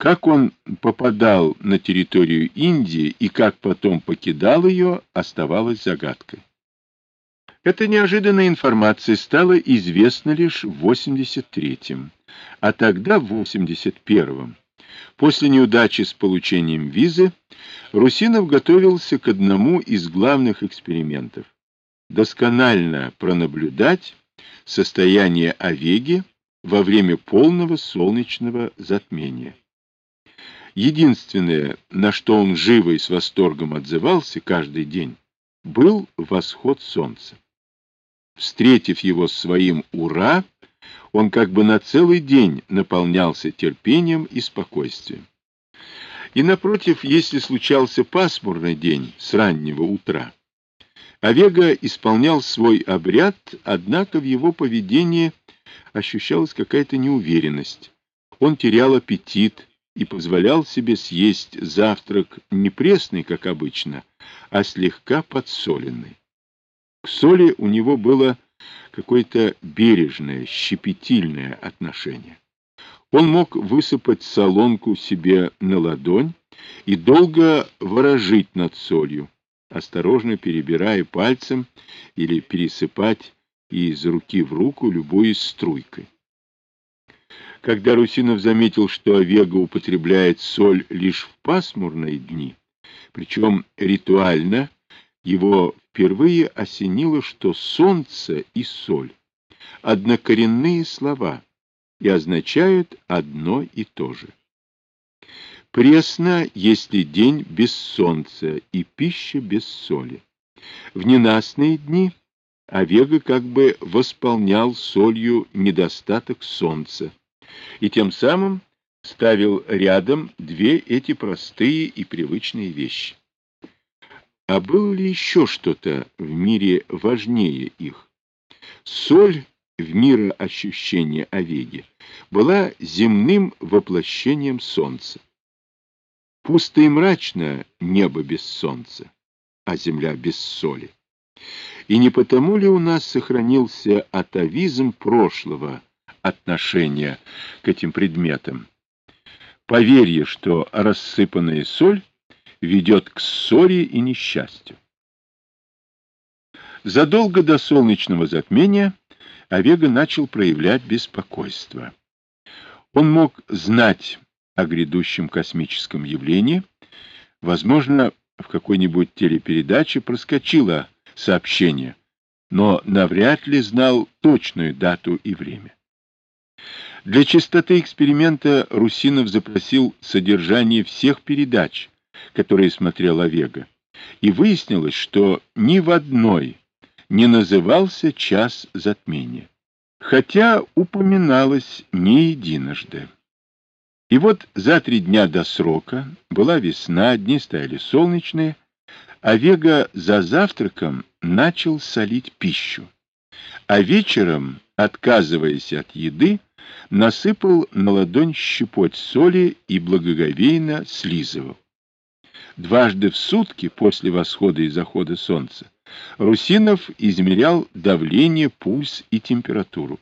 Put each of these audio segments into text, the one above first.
Как он попадал на территорию Индии и как потом покидал ее, оставалось загадкой. Эта неожиданная информация стала известна лишь в 83-м, а тогда в 81-м. После неудачи с получением визы Русинов готовился к одному из главных экспериментов – досконально пронаблюдать состояние Овеги во время полного солнечного затмения. Единственное, на что он живо и с восторгом отзывался каждый день, был восход солнца. Встретив его своим «Ура!», он как бы на целый день наполнялся терпением и спокойствием. И напротив, если случался пасмурный день с раннего утра, Овега исполнял свой обряд, однако в его поведении ощущалась какая-то неуверенность. Он терял аппетит и позволял себе съесть завтрак не пресный, как обычно, а слегка подсоленный. К соли у него было какое-то бережное, щепетильное отношение. Он мог высыпать солонку себе на ладонь и долго ворожить над солью, осторожно перебирая пальцем или пересыпать из руки в руку любой струйкой. Когда Русинов заметил, что Овега употребляет соль лишь в пасмурные дни, причем ритуально, его впервые осенило, что солнце и соль — однокоренные слова и означают одно и то же. Пресно, если день без солнца и пища без соли. В ненастные дни Овега как бы восполнял солью недостаток солнца и тем самым ставил рядом две эти простые и привычные вещи. А было ли еще что-то в мире важнее их? Соль в мироощущении Овеги была земным воплощением солнца. Пусто и мрачно небо без солнца, а земля без соли. И не потому ли у нас сохранился атовизм прошлого отношения к этим предметам? Поверье, что рассыпанная соль ведет к ссоре и несчастью. Задолго до солнечного затмения Овега начал проявлять беспокойство. Он мог знать о грядущем космическом явлении, возможно, в какой-нибудь телепередаче проскочило сообщение, но навряд ли знал точную дату и время. Для чистоты эксперимента Русинов запросил содержание всех передач, которые смотрел Овега, и выяснилось, что ни в одной не назывался час затмения, хотя упоминалось не единожды. И вот за три дня до срока была весна, дни стояли солнечные, а Вега за завтраком начал солить пищу, а вечером, отказываясь от еды, насыпал на ладонь щепоть соли и благоговейно слизывал. Дважды в сутки после восхода и захода солнца Русинов измерял давление, пульс и температуру.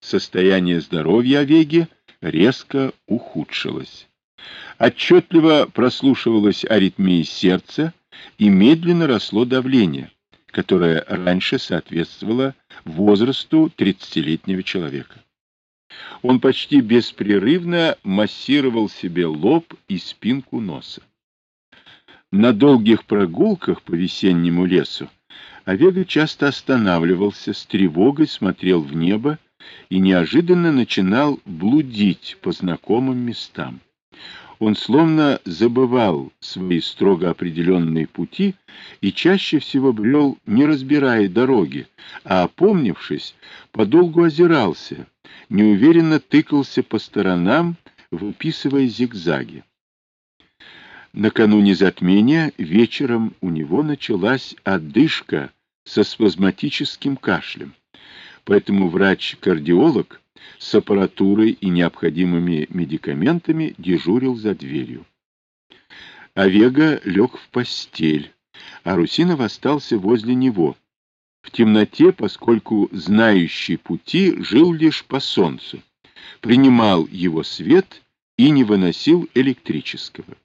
Состояние здоровья Овеги резко ухудшилось. Отчетливо прослушивалась аритмия сердца и медленно росло давление, которое раньше соответствовало возрасту 30-летнего человека. Он почти беспрерывно массировал себе лоб и спинку носа. На долгих прогулках по весеннему лесу Овега часто останавливался, с тревогой смотрел в небо и неожиданно начинал блудить по знакомым местам. Он словно забывал свои строго определенные пути и чаще всего брел, не разбирая дороги, а, опомнившись, подолгу озирался, неуверенно тыкался по сторонам, выписывая зигзаги. Накануне затмения вечером у него началась одышка со спазматическим кашлем, поэтому врач-кардиолог с аппаратурой и необходимыми медикаментами дежурил за дверью. Овега лег в постель, а Русинов остался возле него, в темноте, поскольку знающий пути жил лишь по солнцу, принимал его свет и не выносил электрического.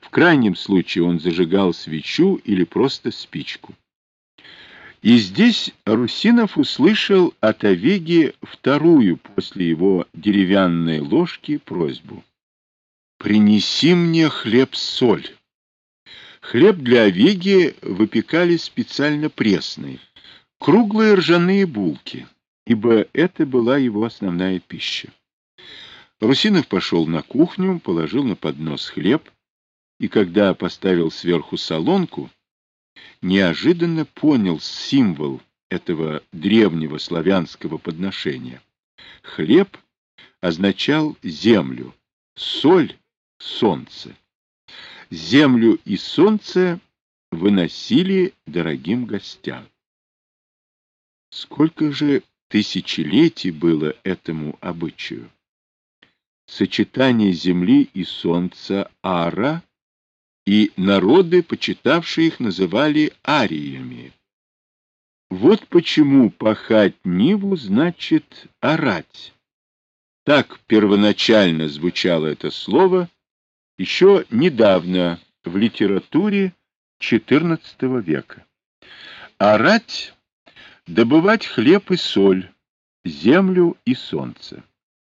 В крайнем случае он зажигал свечу или просто спичку. И здесь Русинов услышал от Овеги вторую после его деревянной ложки просьбу. «Принеси мне хлеб-соль». Хлеб для Овеги выпекали специально пресный, круглые ржаные булки, ибо это была его основная пища. Русинов пошел на кухню, положил на поднос хлеб, и когда поставил сверху солонку, неожиданно понял символ этого древнего славянского подношения. Хлеб означал землю, соль — солнце. Землю и солнце выносили дорогим гостям. Сколько же тысячелетий было этому обычаю? Сочетание земли и солнца Ара и народы, почитавшие их, называли ариями. Вот почему пахать Ниву значит орать. Так первоначально звучало это слово еще недавно в литературе XIV века. Орать — добывать хлеб и соль, землю и солнце.